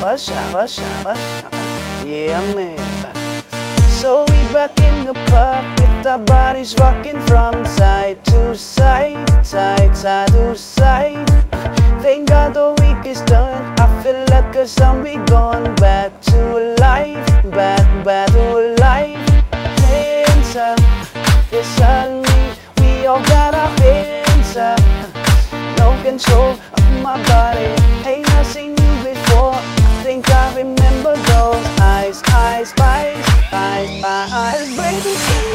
Up, what's up? Yeah, man. So we back in the park with our bodies rocking from side to side, side, side to side. Thank God the week is done. I feel like a zombie gone back to life, back, back to life. Hands up, me. We all got our hands up. No control of my body. Ain't I seen you before? Eyes, eyes, eyes, baby.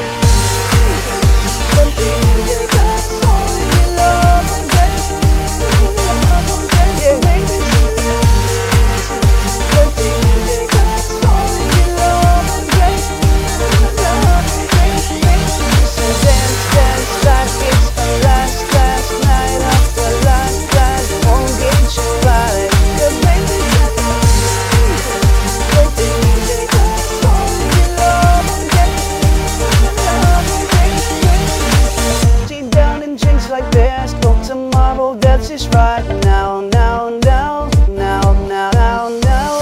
Right now, now, now, now, now, now, now.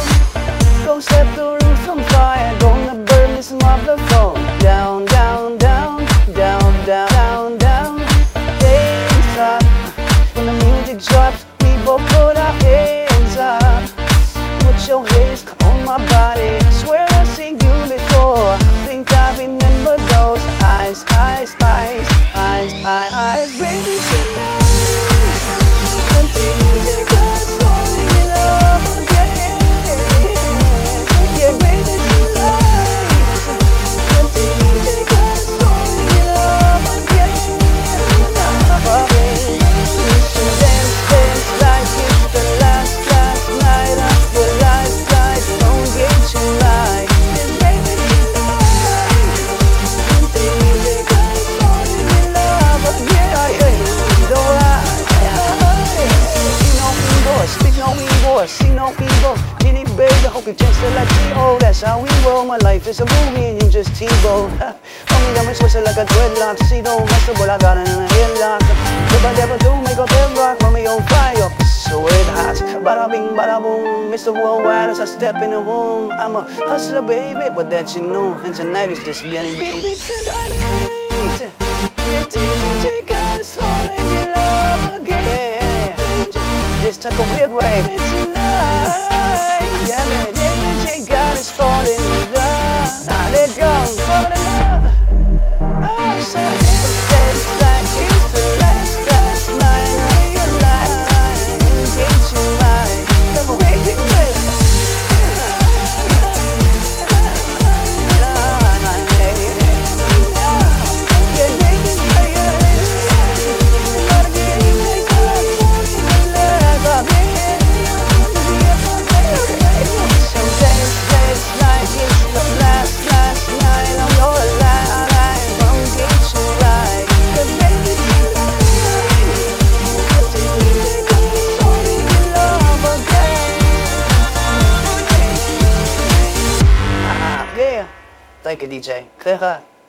Go set the roof on fire. Gonna burn this motherfucker down, down, down, down, down, down, down. Hands up. When the music drops, see no ego. Any baby, hope you just like T.O. That's how we roll. My life is a movie and you just TiVo. Homie, got me twisted like a dreadlock. See, don't mess up what I got in a headlock. If I never do, make a bedrock, mommy on fire. So it hot. Bada bing, bada boom. Mr. Worldwide as I step in the room. I'm a hustler, baby, but that you know. And tonight is just getting baby took a big. Thank DJ.